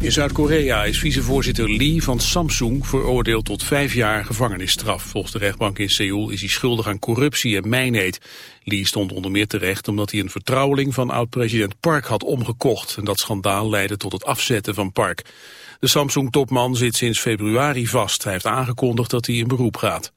In Zuid-Korea is vicevoorzitter Lee van Samsung veroordeeld tot vijf jaar gevangenisstraf. Volgens de rechtbank in Seoul is hij schuldig aan corruptie en mijnheid. Lee stond onder meer terecht omdat hij een vertrouweling van oud-president Park had omgekocht. En dat schandaal leidde tot het afzetten van Park. De Samsung-topman zit sinds februari vast. Hij heeft aangekondigd dat hij in beroep gaat.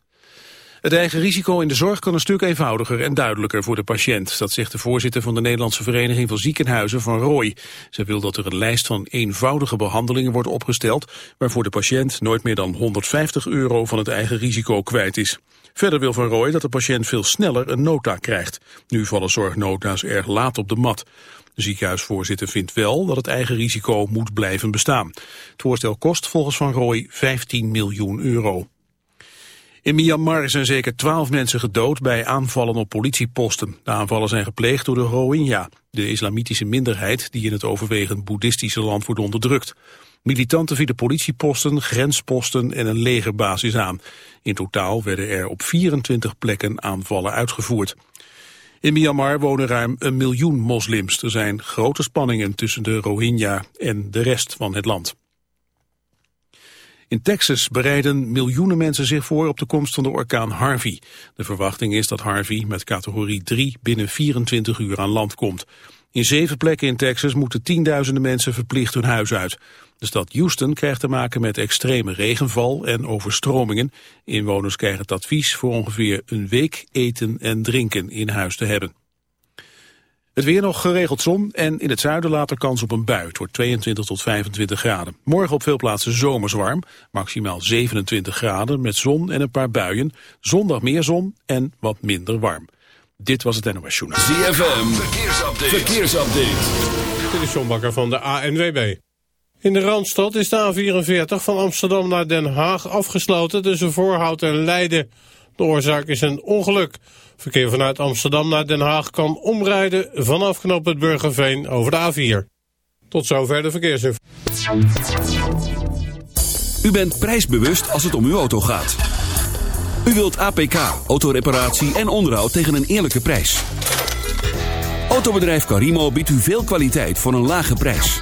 Het eigen risico in de zorg kan een stuk eenvoudiger en duidelijker voor de patiënt. Dat zegt de voorzitter van de Nederlandse Vereniging van Ziekenhuizen van Roy. Ze wil dat er een lijst van eenvoudige behandelingen wordt opgesteld... waarvoor de patiënt nooit meer dan 150 euro van het eigen risico kwijt is. Verder wil Van Rooij dat de patiënt veel sneller een nota krijgt. Nu vallen zorgnota's erg laat op de mat. De ziekenhuisvoorzitter vindt wel dat het eigen risico moet blijven bestaan. Het voorstel kost volgens Van Rooij 15 miljoen euro. In Myanmar zijn zeker twaalf mensen gedood bij aanvallen op politieposten. De aanvallen zijn gepleegd door de Rohingya, de islamitische minderheid die in het overwegend boeddhistische land wordt onderdrukt. Militanten vielen politieposten, grensposten en een legerbasis aan. In totaal werden er op 24 plekken aanvallen uitgevoerd. In Myanmar wonen ruim een miljoen moslims. Er zijn grote spanningen tussen de Rohingya en de rest van het land. In Texas bereiden miljoenen mensen zich voor op de komst van de orkaan Harvey. De verwachting is dat Harvey met categorie 3 binnen 24 uur aan land komt. In zeven plekken in Texas moeten tienduizenden mensen verplicht hun huis uit. De stad Houston krijgt te maken met extreme regenval en overstromingen. Inwoners krijgen het advies voor ongeveer een week eten en drinken in huis te hebben. Het weer nog geregeld zon en in het zuiden later kans op een bui. Het wordt 22 tot 25 graden. Morgen op veel plaatsen zomers warm, maximaal 27 graden met zon en een paar buien. Zondag meer zon en wat minder warm. Dit was het NOS Journaal. ZFM, verkeersupdate. verkeersupdate. Dit is John Bakker van de ANWB. In de Randstad is de A44 van Amsterdam naar Den Haag afgesloten tussen Voorhout en Leiden. De oorzaak is een ongeluk. Verkeer vanuit Amsterdam naar Den Haag kan omrijden vanaf knop het Burgerveen over de A4. Tot zover de verkeersinformatie. U bent prijsbewust als het om uw auto gaat. U wilt APK, autoreparatie en onderhoud tegen een eerlijke prijs. Autobedrijf Carimo biedt u veel kwaliteit voor een lage prijs.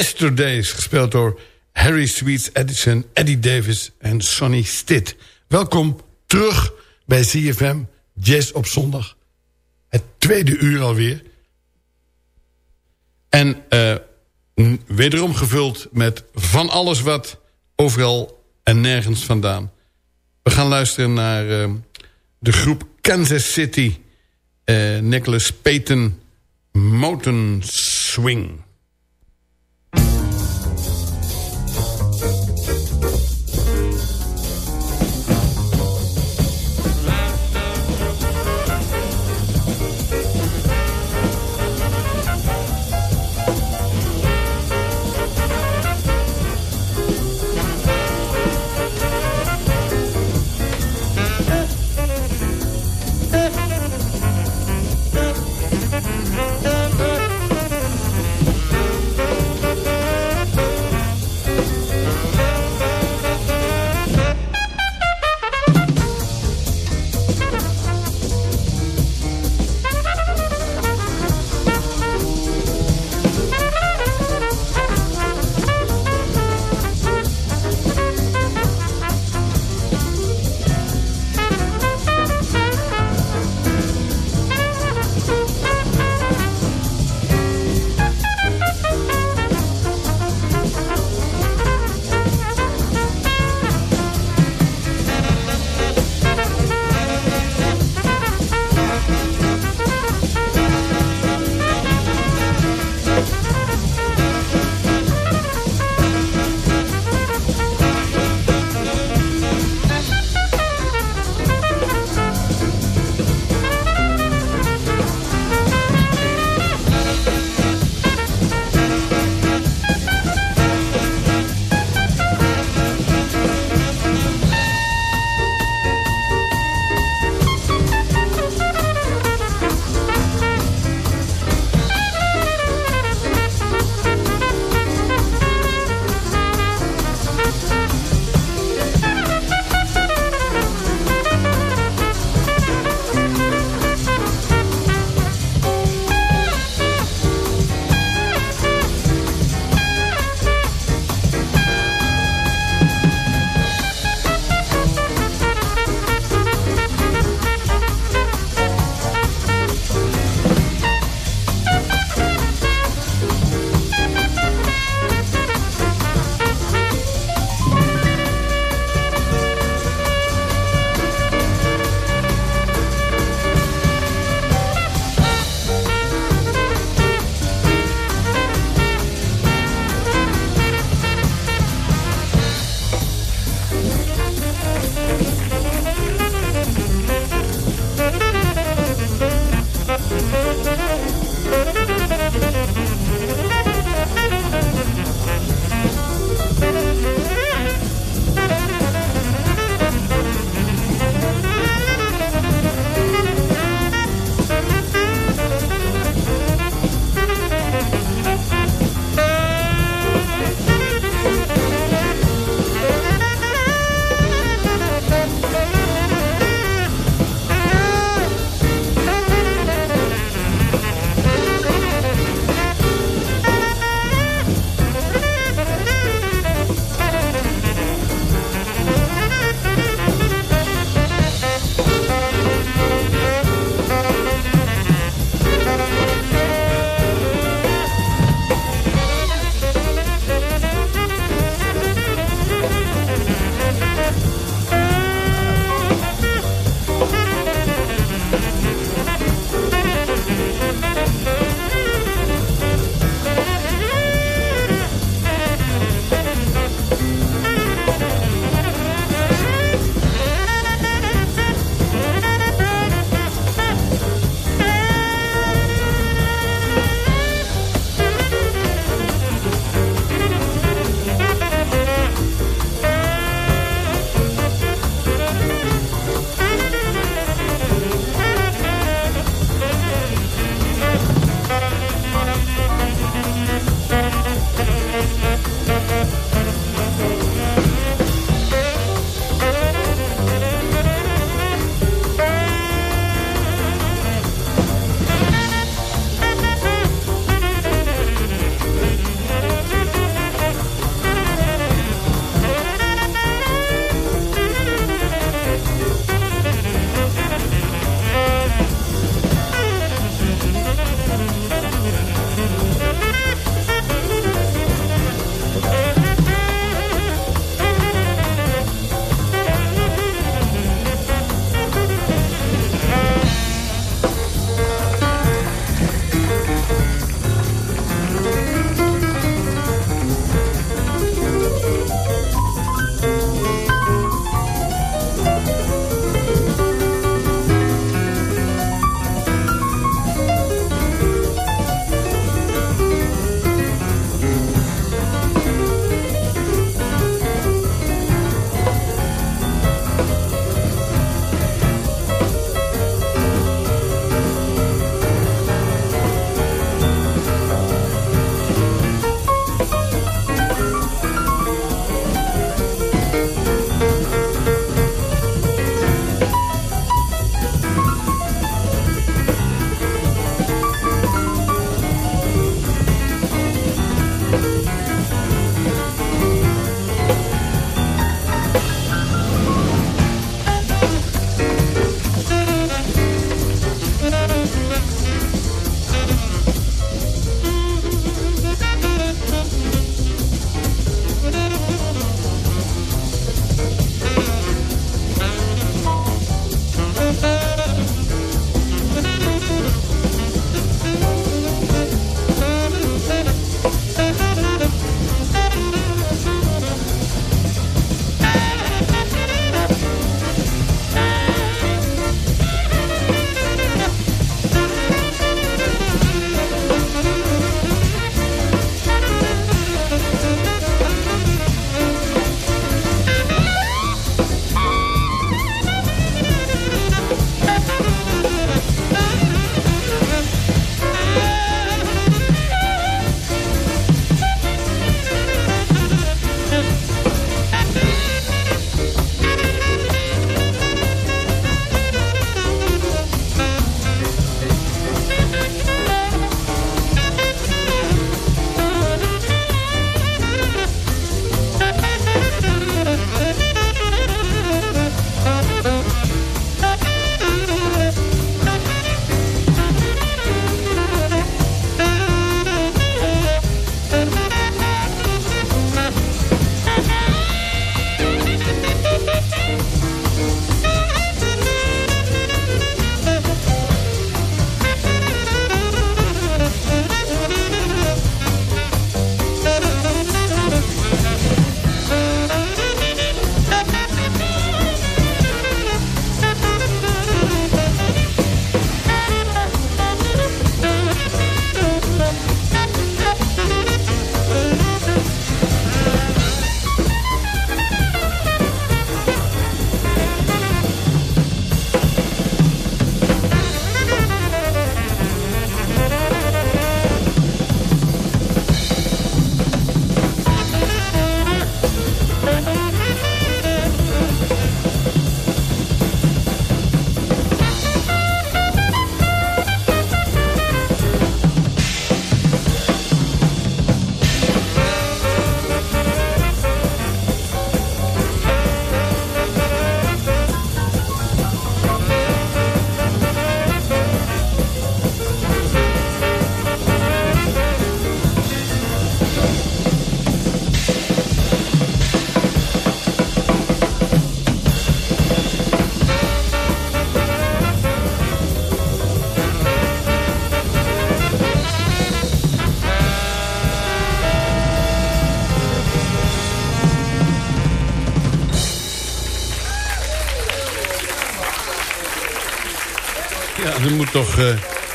Yesterdays, gespeeld door Harry Sweets Edison, Eddie Davis en Sonny Stitt. Welkom terug bij CFM Jazz op zondag. Het tweede uur alweer. En uh, wederom gevuld met van alles wat overal en nergens vandaan. We gaan luisteren naar uh, de groep Kansas City. Uh, Nicholas Payton Moten Swing.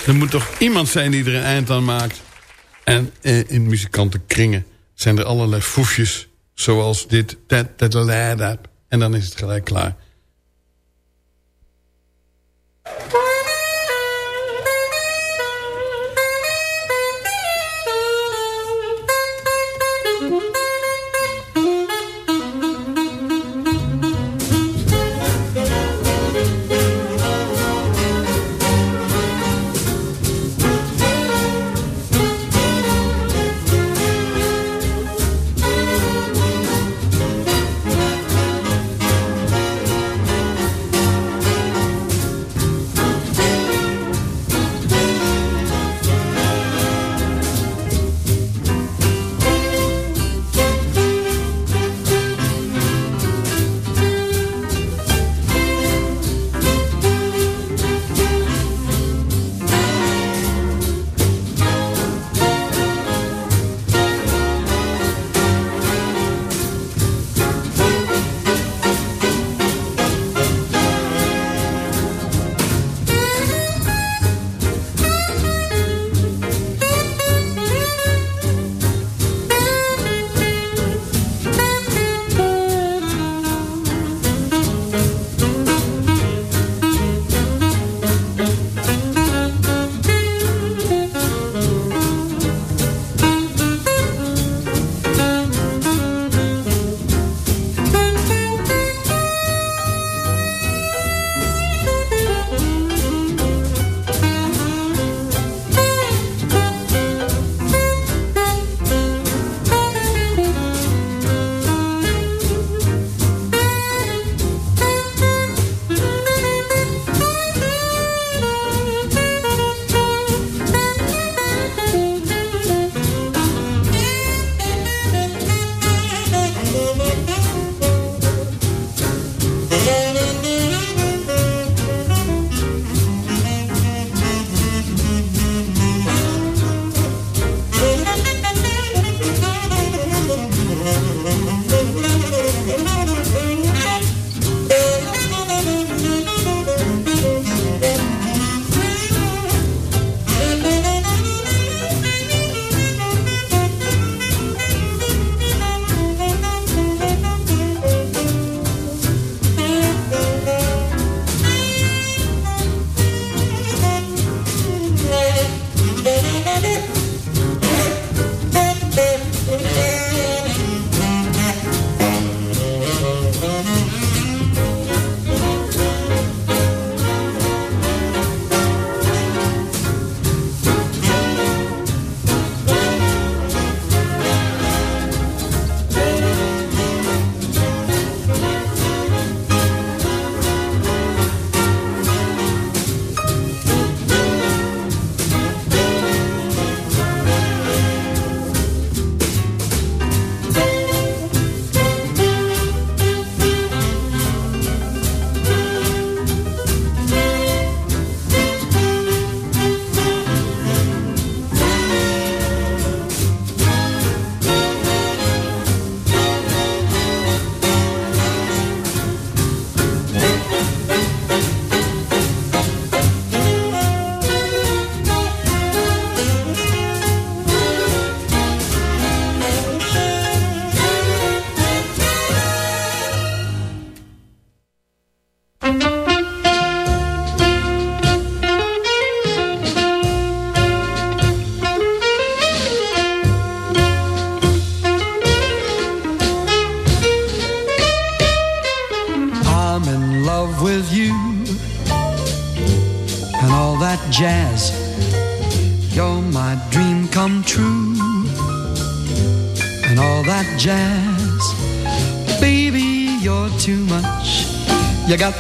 Er moet toch iemand zijn die er een eind aan maakt. En uh, in muzikantenkringen zijn er allerlei foefjes. Zoals dit. En dan is het gelijk klaar.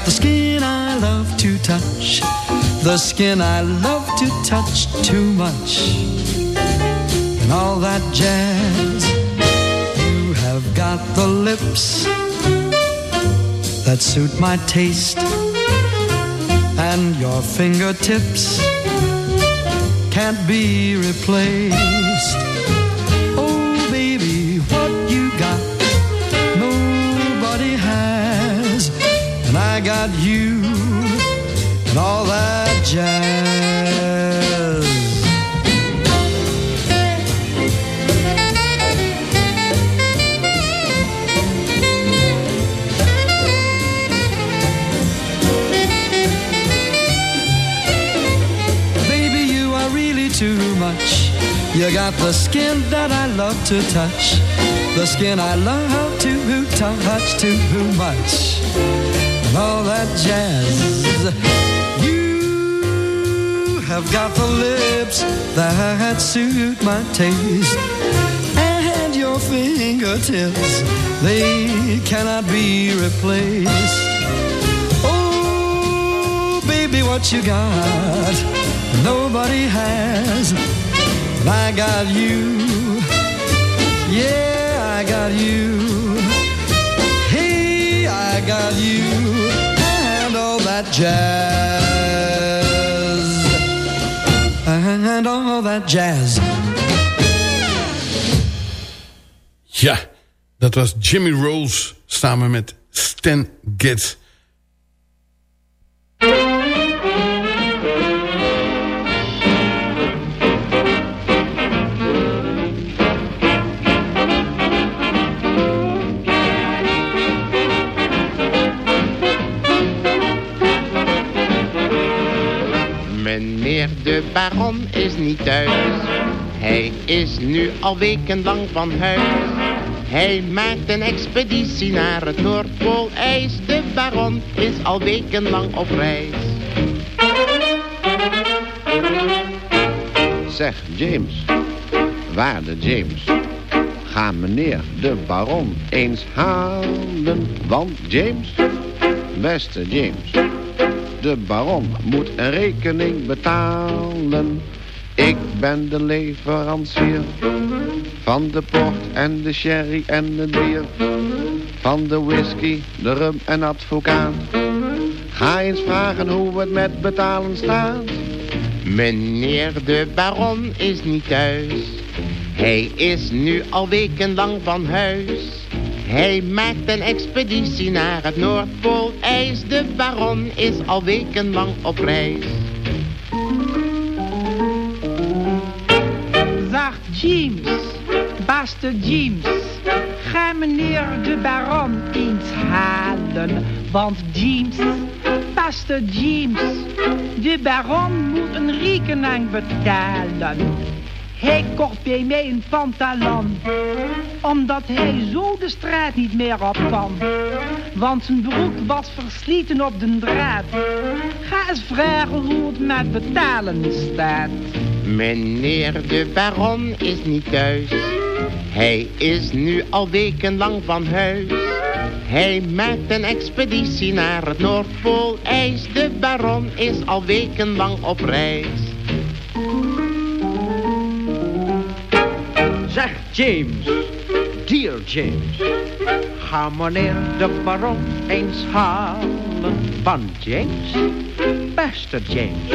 The skin I love to touch, the skin I love to touch too much. And all that jazz, you have got the lips that suit my taste, and your fingertips can't be replaced. Got you and all that jazz. Baby, you are really too much. You got the skin that I love to touch. The skin I love to touch too much. All that jazz. You have got the lips that suit my taste. And your fingertips, they cannot be replaced. Oh, baby, what you got? Nobody has. I got you. Yeah, I got you. Hey, I got you. That jazz. And all that jazz. Ja, dat was Jimmy Rolls samen met Stan Getz. De baron is niet thuis. Hij is nu al wekenlang van huis. Hij maakt een expeditie naar het Noordpoolijs. De baron is al wekenlang op reis. Zeg, James. Waarde James. Ga meneer de baron eens halen. Want James, beste James. De baron moet een rekening betalen. Ik ben de leverancier. Van de port en de sherry en het bier. Van de whisky, de rum en advocaat. Ga eens vragen hoe het met betalen staat. Meneer de baron is niet thuis. Hij is nu al wekenlang van huis. Hij maakt een expeditie naar het Noordpoolijs. De baron is al wekenlang op reis. Zag James, beste James, ga meneer de baron eens halen. Want James, beste James, de baron moet een rekening betalen. Hij bij mij een pantalon, omdat hij zo de straat niet meer op kan. Want zijn broek was versleten op de draad. Ga eens vragen hoe het met betalen staat. Meneer de baron is niet thuis. Hij is nu al wekenlang van huis. Hij maakt een expeditie naar het Noordpoolijs. De baron is al wekenlang op reis. Zeg James, dear James, ga meneer de baron eens halen. Van James, beste James,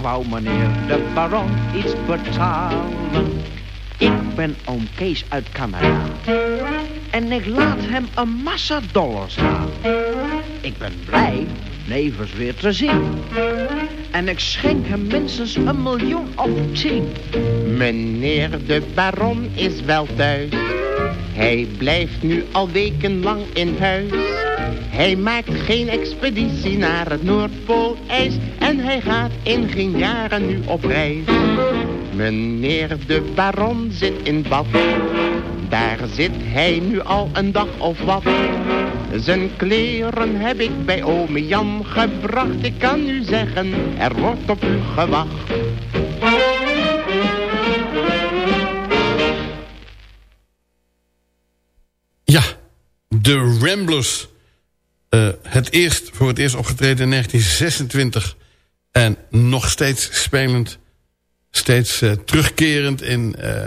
wou meneer de baron iets betalen. Ik ben oom Kees uit Canada en ik laat hem een massa dollars gaan. Ik ben blij nevens weer te zien. En ik schenk hem minstens een miljoen of tien. Meneer de baron is wel thuis. Hij blijft nu al wekenlang in huis. Hij maakt geen expeditie naar het Noordpoolijs. En hij gaat in geen jaren nu op reis. Meneer de baron zit in bad. Daar zit hij nu al een dag of wat. Zijn kleren heb ik bij ome Jan gebracht. Ik kan u zeggen, er wordt op u gewacht. Ja, de Ramblers. Eh, het eerst, voor het eerst opgetreden in 1926. En nog steeds spelend. Steeds eh, terugkerend in uh,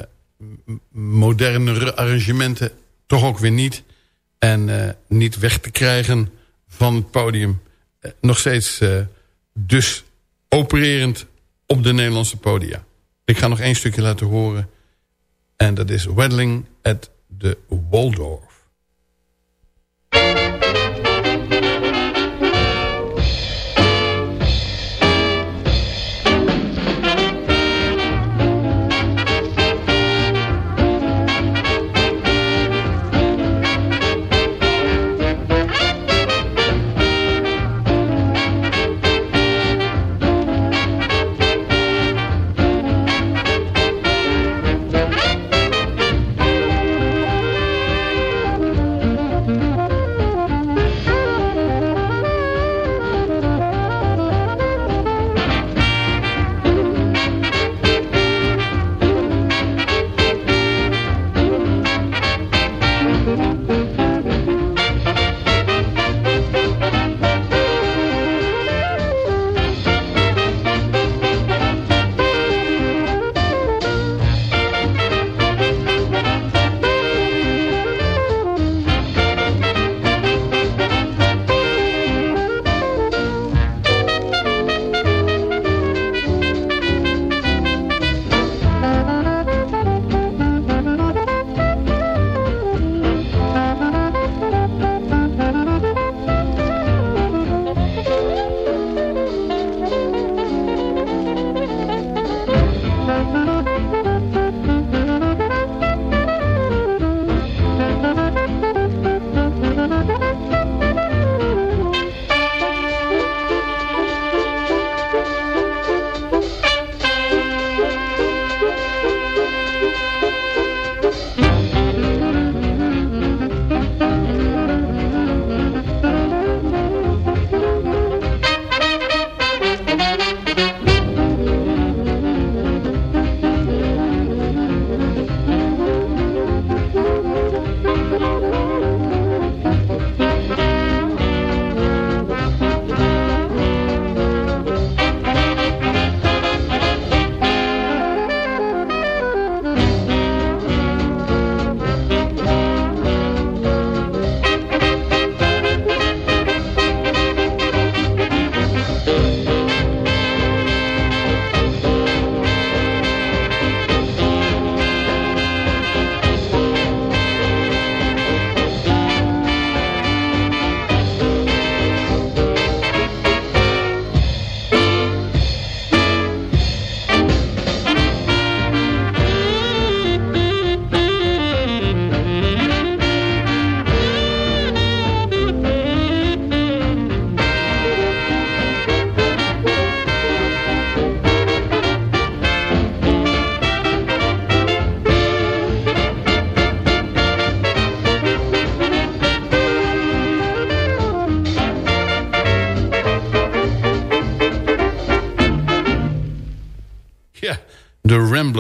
modernere arrangementen. Toch ook weer niet. En niet weg te krijgen van het podium. nog steeds dus opererend op de Nederlandse podia. Ik ga nog één stukje laten horen. En dat is Weddling at the Waldorf.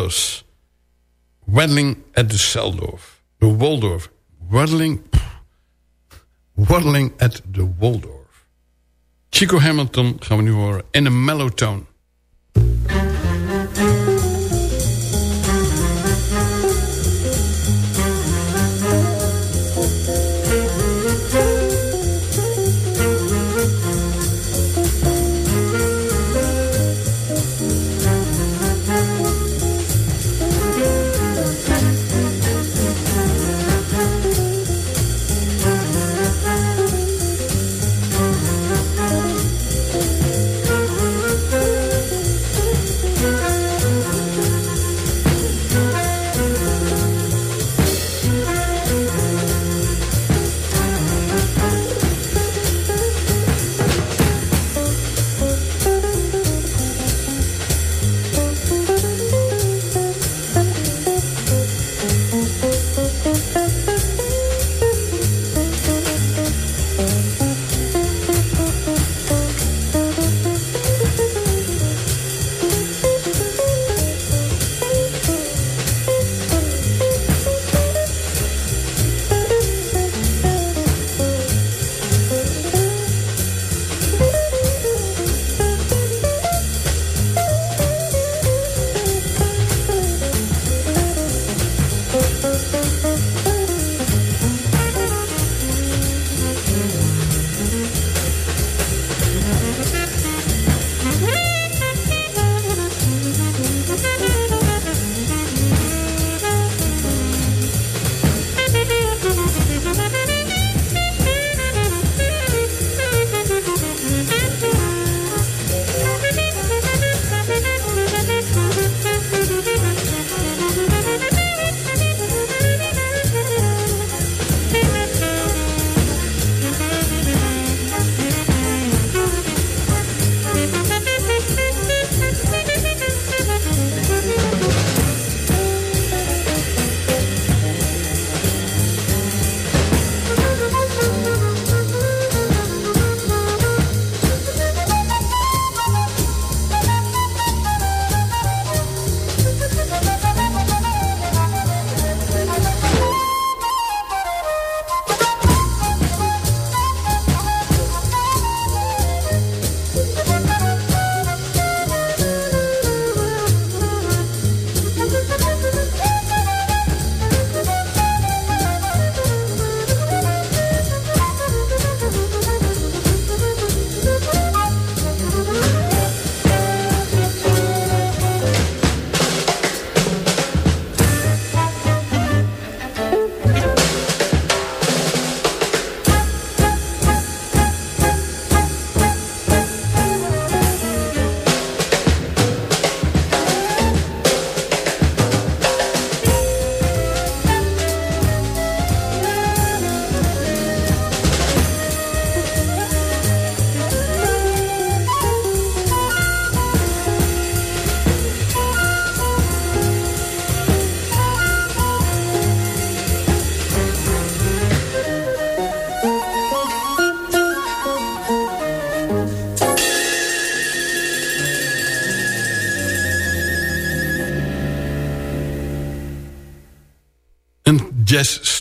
The Ramblers. Waddling at the Seldorf. De Waldorf. Waddling... Waddling at the Waldorf. Chico Hamilton gaan we nu horen in een mellow tone.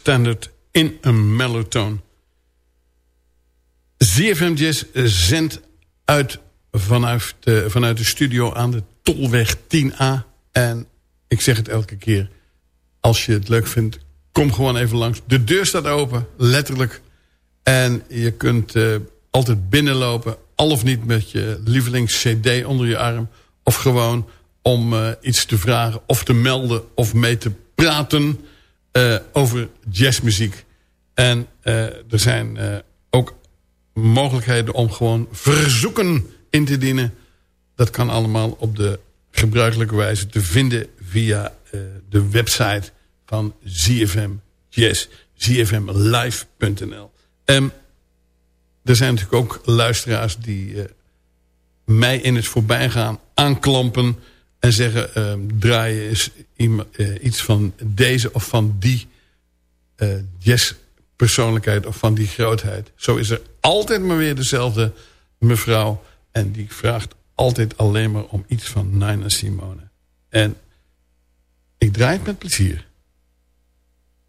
Standard in een mellotone. ZFM Jazz zendt uit vanuit de, vanuit de studio aan de Tolweg 10A. En ik zeg het elke keer, als je het leuk vindt, kom gewoon even langs. De deur staat open, letterlijk. En je kunt uh, altijd binnenlopen, al of niet met je lievelings-cd onder je arm. Of gewoon om uh, iets te vragen of te melden of mee te praten uh, over jazzmuziek. En uh, er zijn uh, ook mogelijkheden om gewoon verzoeken in te dienen. Dat kan allemaal op de gebruikelijke wijze te vinden via de website van ZFM Jazz. ZFMlive.nl um, Er zijn natuurlijk ook luisteraars die mij in het voorbijgaan aanklampen en zeggen, uh, draai eens uh, iets van deze of van die uh, jazzpersoonlijkheid of van die grootheid. Zo is er altijd maar weer dezelfde mevrouw. En die vraagt altijd alleen maar om iets van Nina Simone. En Ik draai het met plezier.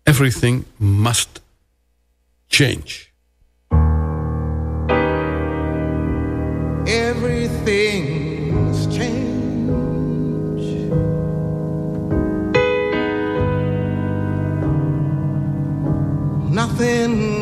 Everything must change. Everything's change. in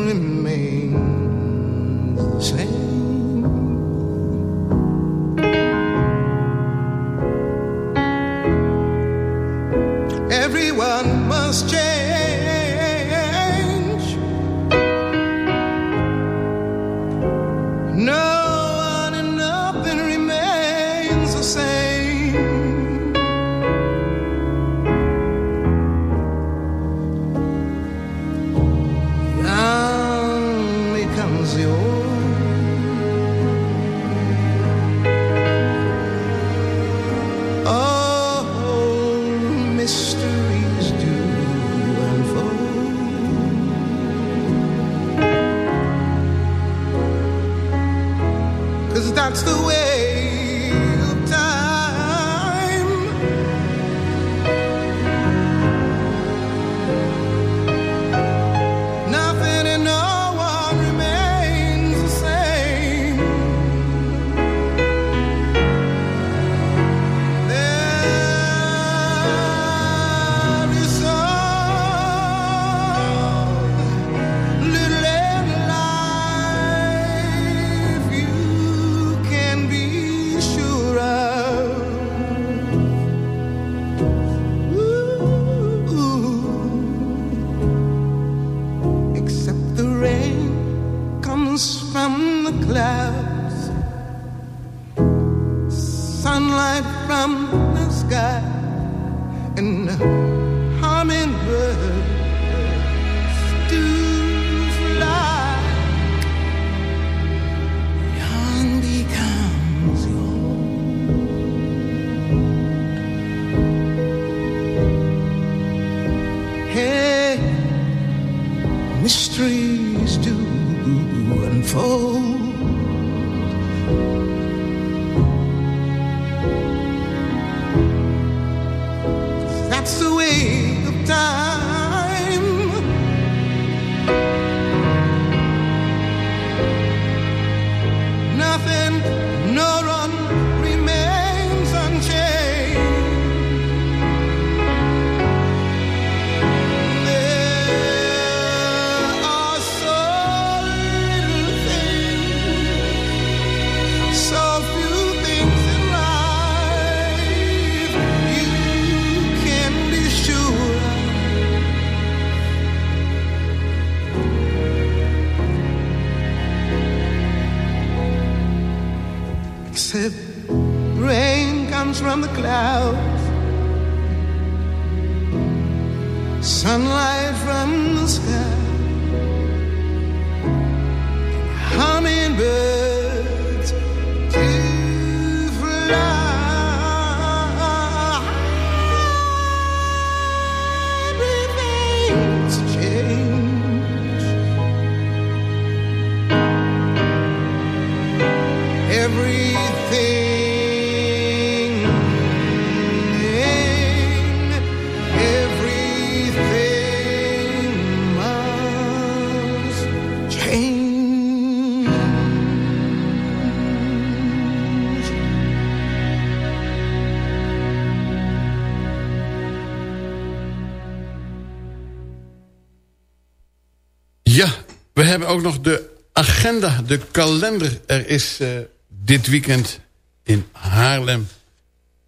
Ja, we hebben ook nog de agenda, de kalender. Er is eh, dit weekend in Haarlem,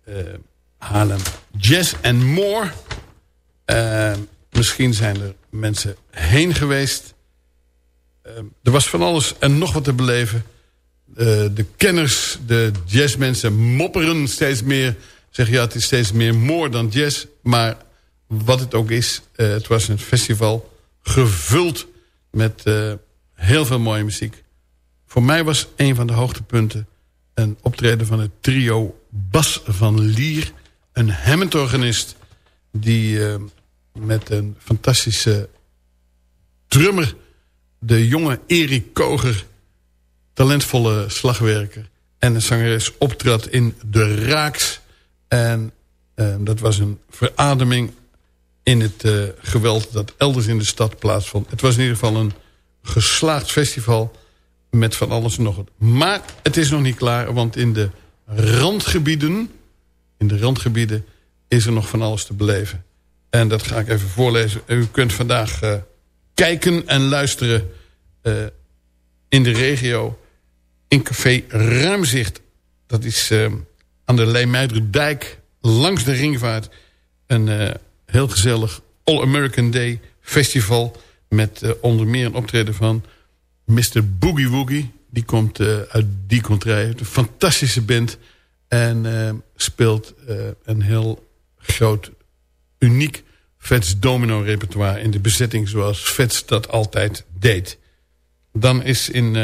eh, Haarlem Jazz and More. Eh, misschien zijn er mensen heen geweest. Er was van alles en nog wat te beleven. De kenners, de jazzmensen mopperen steeds meer. Zeggen ja, het is steeds meer more dan jazz. Maar wat het ook is, het was een festival gevuld met eh, heel veel mooie muziek. Voor mij was een van de hoogtepunten een optreden van het trio Bas van Lier. Een Hammond-organist die eh, met een fantastische drummer... de jonge Erik Koger, talentvolle slagwerker... en een zangeres optrad in De Raaks. En Uh, dat was een verademing in het uh, geweld dat elders in de stad plaatsvond. Het was in ieder geval een geslaagd festival met van alles en nog wat. Maar het is nog niet klaar, want in de randgebieden... in de randgebieden is er nog van alles te beleven. En dat ga ik even voorlezen. U kunt vandaag uh, kijken en luisteren uh, in de regio... in café Ruimzicht. Dat is aan de Leemuiderdijk langs de ringvaart. Een heel gezellig All-American Day festival... met onder meer een optreden van Mr. Boogie Woogie. Die komt uit die contrée. Een fantastische band... En speelt een heel groot, uniek Vets domino repertoire in de bezetting zoals Vets dat altijd deed. Dan is in,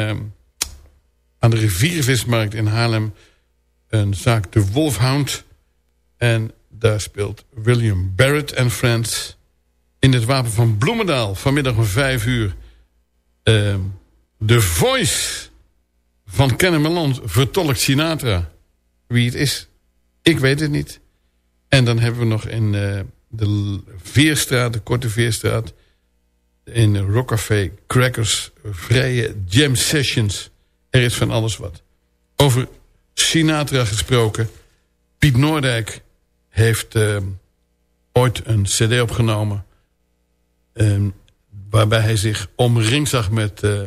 aan de riviervismarkt in Haarlem een zaak de Wolfhound. En daar speelt William Barrett en Friends. In het Wapen van Bloemendaal vanmiddag om vijf uur. Uh, The Voice van Kennemerland vertolkt Sinatra. Wie het is, ik weet het niet. En dan hebben we nog in uh, de Veerstraat, de Korte Veerstraat... in Rockcafé Crackers, vrije jam sessions. Er is van alles wat. Over Sinatra gesproken. Piet Noordijk heeft uh, ooit een cd opgenomen... Um, waarbij hij zich omringd zag met uh,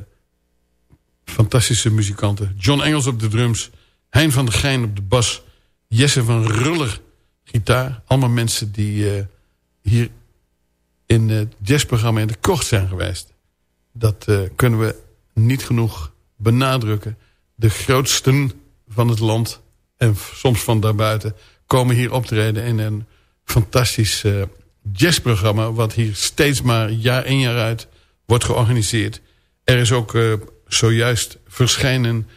fantastische muzikanten. John Engels op de drums, Hein van der Geijn op de bas... Jesse van Ruller gitaar. Allemaal mensen die uh, hier in het jazzprogramma in de kocht zijn geweest. Dat kunnen we niet genoeg benadrukken. De grootsten van het land en soms van daarbuiten komen hier optreden in een fantastisch uh, jazzprogramma... wat hier steeds maar jaar in jaar uit wordt georganiseerd. Er is ook uh, zojuist verschijnen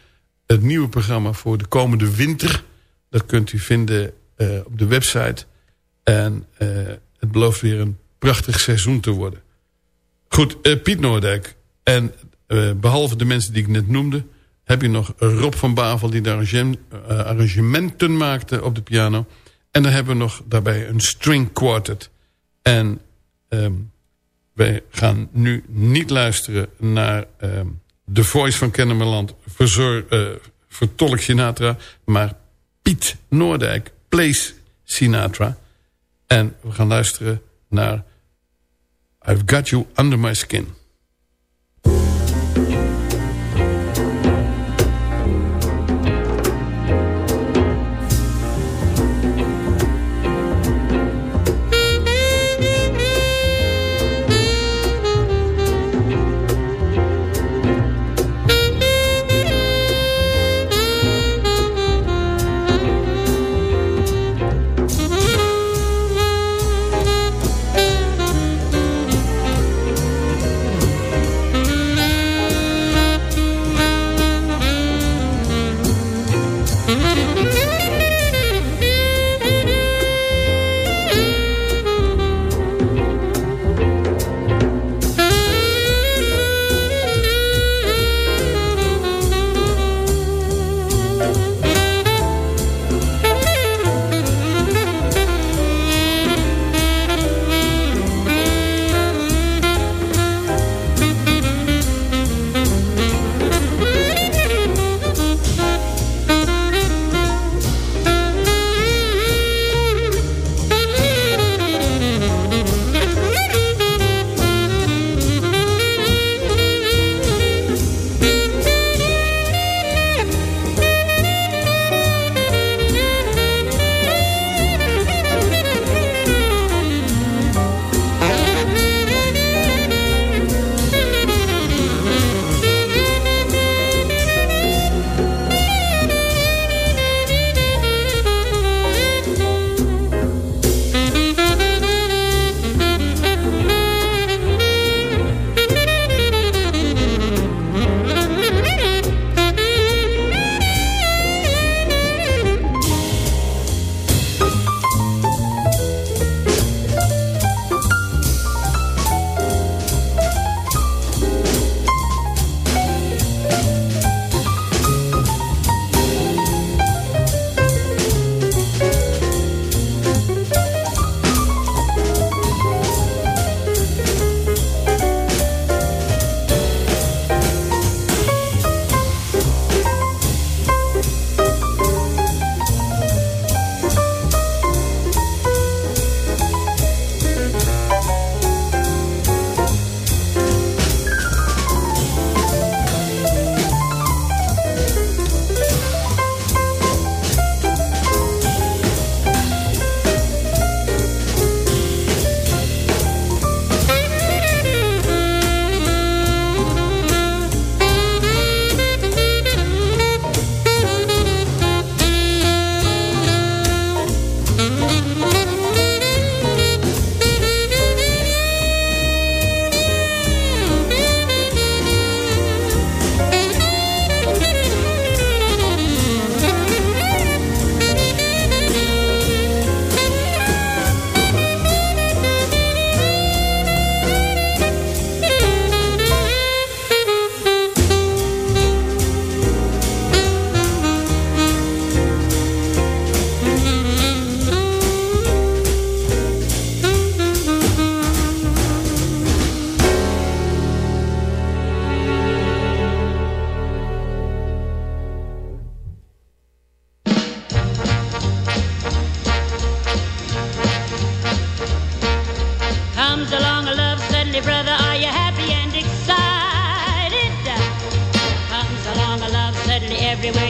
het nieuwe programma voor de komende winter. Dat kunt u vinden uh, op de website. En het belooft weer een prachtig seizoen te worden. Goed, Piet Noordijk. En behalve de mensen die ik net noemde... heb je nog Rob van Bavel die de arrangementen maakte op de piano. En dan hebben we nog daarbij een string quartet. En um, wij gaan nu niet luisteren naar um, The Voice van Kennemerland... Verzor, vertolk Sinatra, maar Piet Noordijk Place Sinatra. En we gaan luisteren naar I've Got You Under My Skin.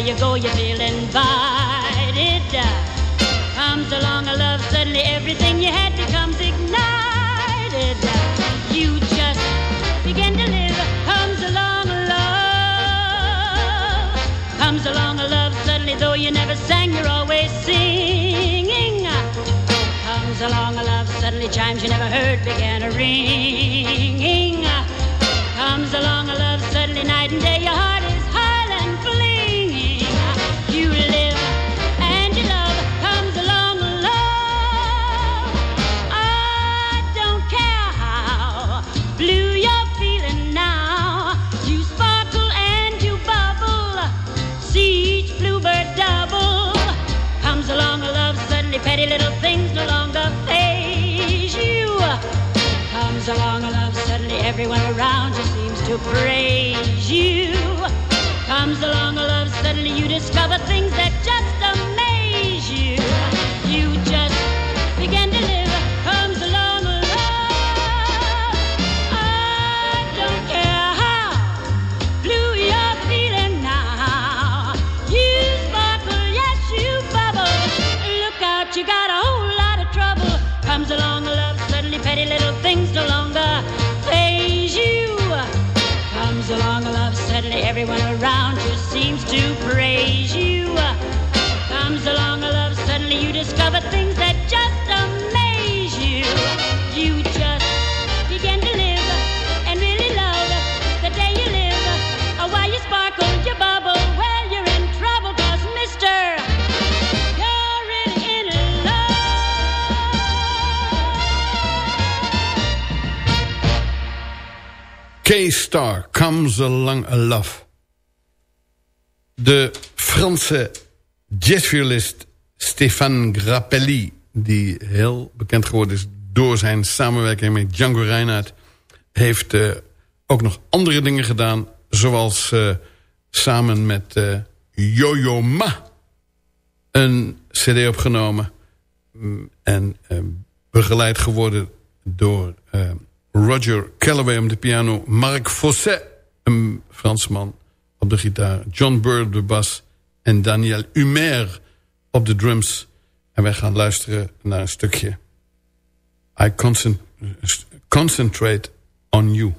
You go you feel invited. Comes along a love, suddenly everything you had becomes ignited. You just begin to live. Comes along a love. Comes along a love, suddenly though you never sang, you're always singing. Comes along a love, suddenly chimes you never heard began a ringing. Comes along a love, suddenly night and day your heart everyone around you seems to praise you. Comes along a love, suddenly you discover things that just you discover things that just amaze you. You just begin to live and really love the day you live. Oh, while you sparkle, you bubble, well, you're in trouble, cause mister, you're really in love. K-Star, Comes Along a Love. De Franse jazzviolist Stéphane Grappelli... die heel bekend geworden is door zijn samenwerking met Django Reinhardt... heeft eh, ook nog andere dingen gedaan... zoals eh, samen met eh, Yo-Yo Ma een cd opgenomen... mm, en begeleid geworden door Roger Calloway op de piano... Marc Fosset, een Fransman, op de gitaar... John Burr op de bas en Daniel Humer op de drums. En wij gaan luisteren naar een stukje... I concent- Concentrate on You.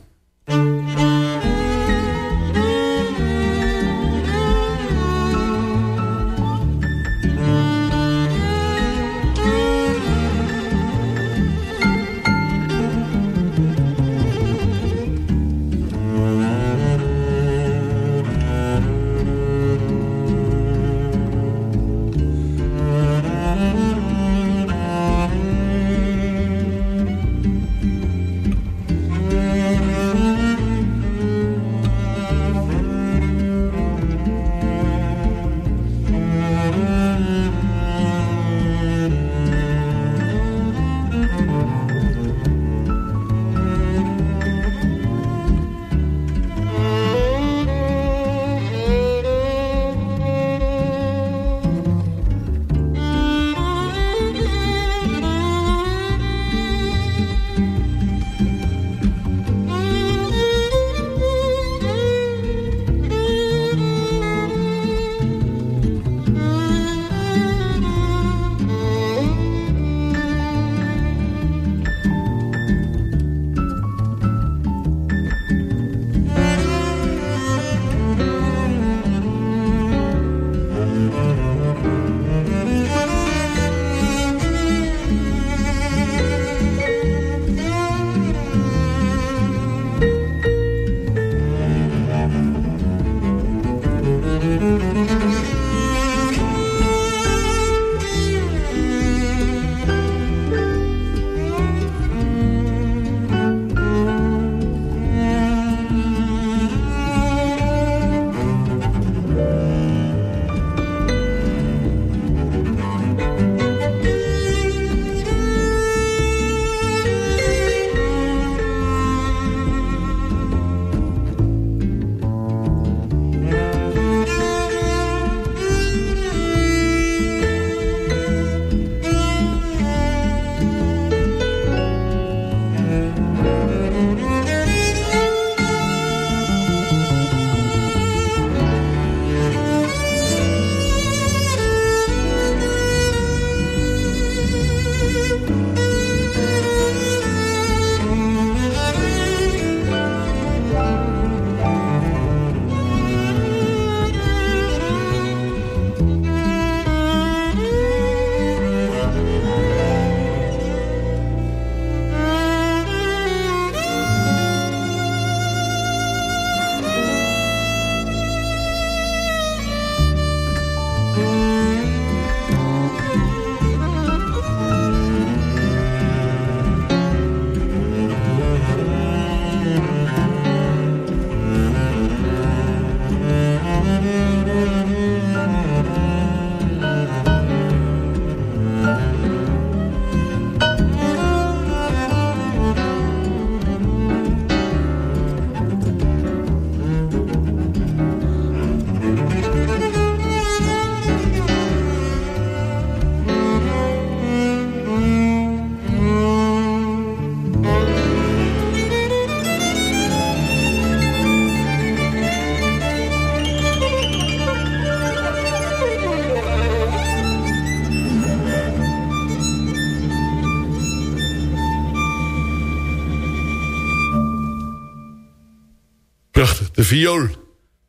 De viool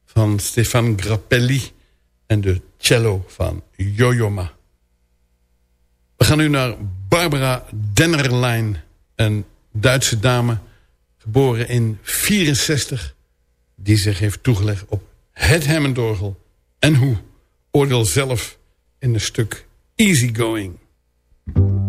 van Stefan Grappelli en de cello van Joyoma. We gaan nu naar Barbara Dennerlein, een Duitse dame, geboren in 64, die zich heeft toegelegd op het Hammondorgel. En hoe? Oordeel zelf in een stuk Easygoing. Ja,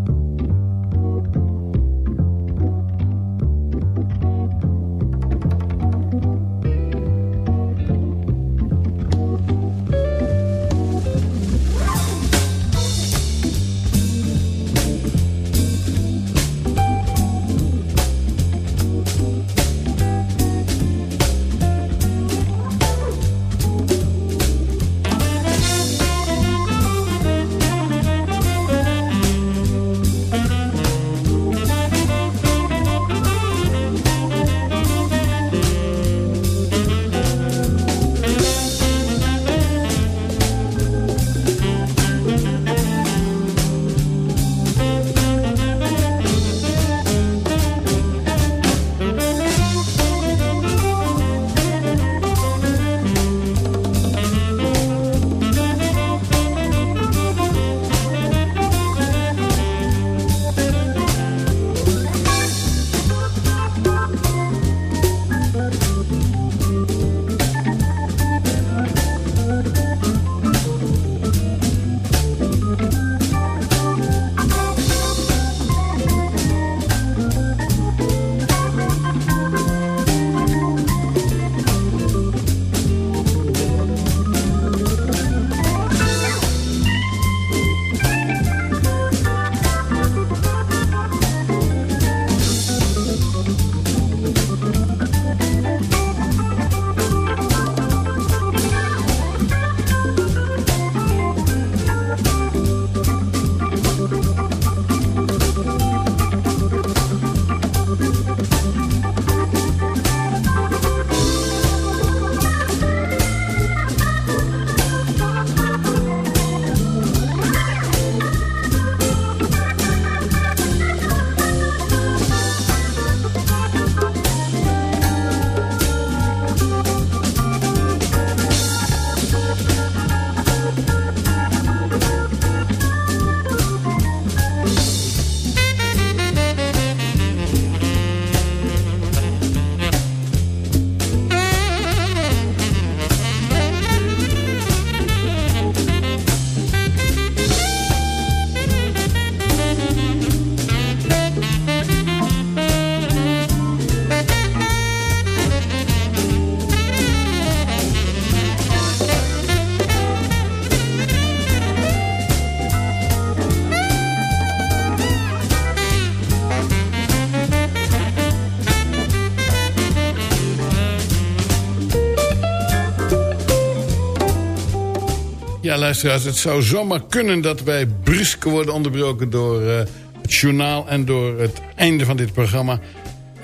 luisteraars, het zou zomaar kunnen dat wij brusk worden onderbroken... door uh, het journaal en door het einde van dit programma.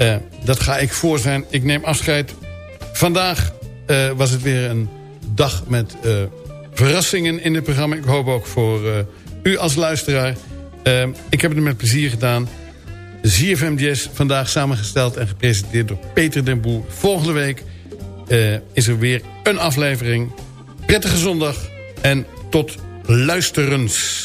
Uh, dat ga ik voor zijn. Ik neem afscheid. Vandaag uh, was het weer een dag met verrassingen in het programma. Ik hoop ook voor u als luisteraar. ik heb het met plezier gedaan. ZFM Jazz, vandaag samengesteld en gepresenteerd door Peter den Boer. Volgende week is er weer een aflevering. Prettige zondag en tot luisterens.